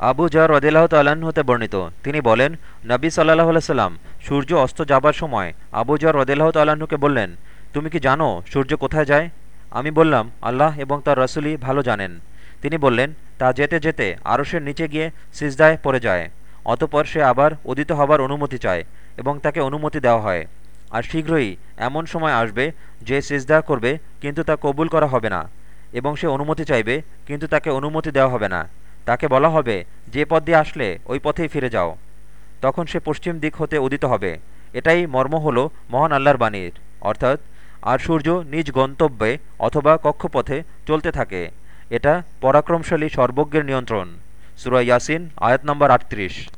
Abu jar রদিল্লাহ তাল্লাহ্ন হতে বর্ণিত। তিনি বলেন, নবী সাল্লাহ সাল্লাম সূর্য অস্ত যাবার সময় আবু জার রদিল্লাহ তাল্লাহ্নকে বললেন, তুমি কি জানো সূর্য কোথায় যায়? আমি বললাম, আল্লাহ এবং তার রসুলই ভালো জানেন। তিনি বললেন, তা যেতে যেতে আরশের নিচে গিয়ে সিজদায় পড়ে যায়। অতপর সে আবার উদিত হবার অনুমতি চায় এবং তাকে অনুমতি দেওয়া হয়। আর শীঘ্রই এমন সময় আসবে যে সিজদা করবে, কিন্তু তা কবুল করা হবে না এবং সে অনুমতি চাইবে, কিন্তু তাকে অনুমতি দেওয়া হবে না। তাকে বলা হবে, যে পথ দিয়ে আসলে, ওই পথেই ফিরে যাও। তখন সে পশ্চিম দিক হতে উদিত হবে। এটাই মর্ম হল মহান আল্লাহর বাণীর। অর্থাৎ, আর সূর্য নিজ গন্তব্যে অথবা কক্ষপথে চলতে থাকে। এটা পরাক্রমশালী সর্বজ্ঞের নিয়ন্ত্রণ। সুরা ইয়াসিন, আয়াত নম্বর আটত্রিশ।